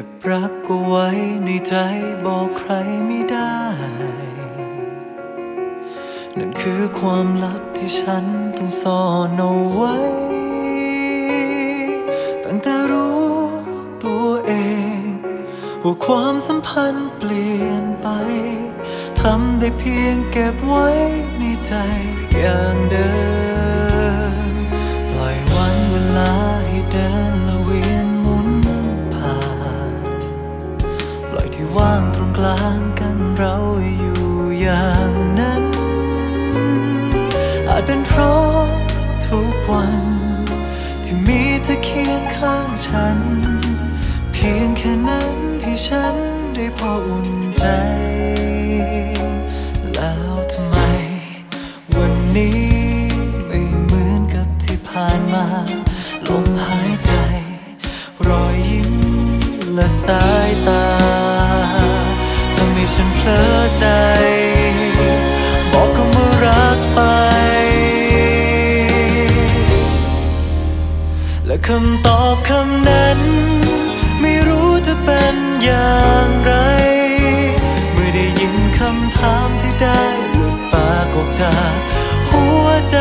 ็บรักกไว้ในใจบอกใครไม่ได้ นั่นคือความลับที่ฉันต้องซ่อนเอาไว้ ตั้งแต่รู้ตัวเอง ว่าความสัมพันธ์เปลี่ยนไป ทำได้เพียงเก็บไว้ในใจ ว่างตรงกลางกันเราอยู่อย่างนั้น อาจเป็นเพราะทุกวัน ที่มีเธอเคียงข้างฉัน เพียงแค่นั้นให้ฉันได้พออุ่นใจ เพลอใจ บอกคำว่ารักไป และคำตอบคำนั้น ไม่รู้จะเป็นอย่างไร เมื่อได้ยินคำถามที่ได้หลุดปากออกจากหัวใจ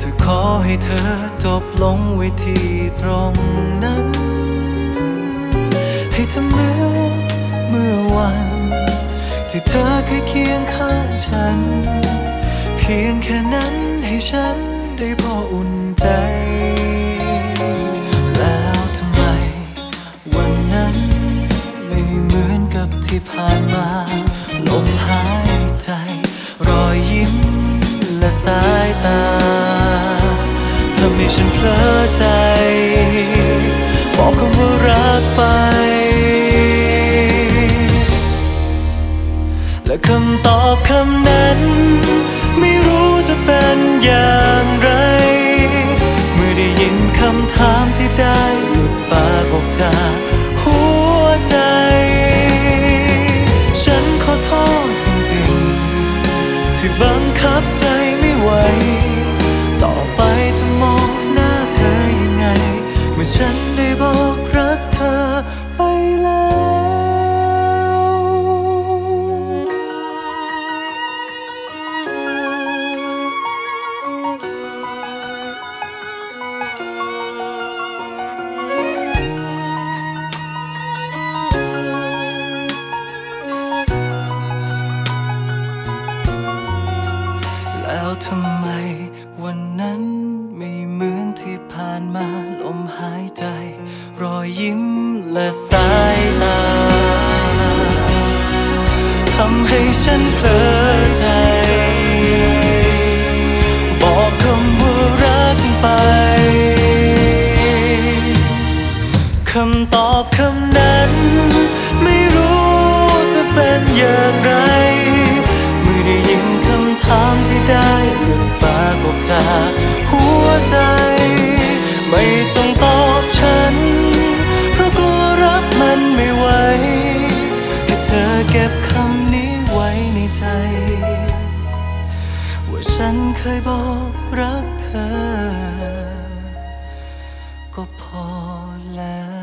อยากจะขอให้เธอจบลงไว้ที่ตรงนั้น ให้เธอเหมือนเมื่อวัน ที่เธอเคยเคียงข้างฉัน เพียงแค่นั้นให้ฉันได้พออุ่นใจ แล้วทำไม วันนั้นไม่เหมือนกับที่ผ่านมา ฉันเพลอใจ บอกคำว่ารักไป และคำตอบคำนั้น ไม่รู้จะเป็นอย่างไร เมื่อได้ยินคำถามที่ได้หลุดปากออกจากหัวใจ ฉันขอโทษจริงๆ ที่บังคับใจ แล้วทำไม วันนั้นไม่เหมือนที่ผ่านมาลมหายใจ รอยยิ้มและสายตาทำให้ฉันเพลอใจ บอกคำว่ารักไปคำตอบคำนั้น ไม่รู้จะเป็นอย่างไร ว่าฉันเคยบอกรักเธอ ก็พอแล้ว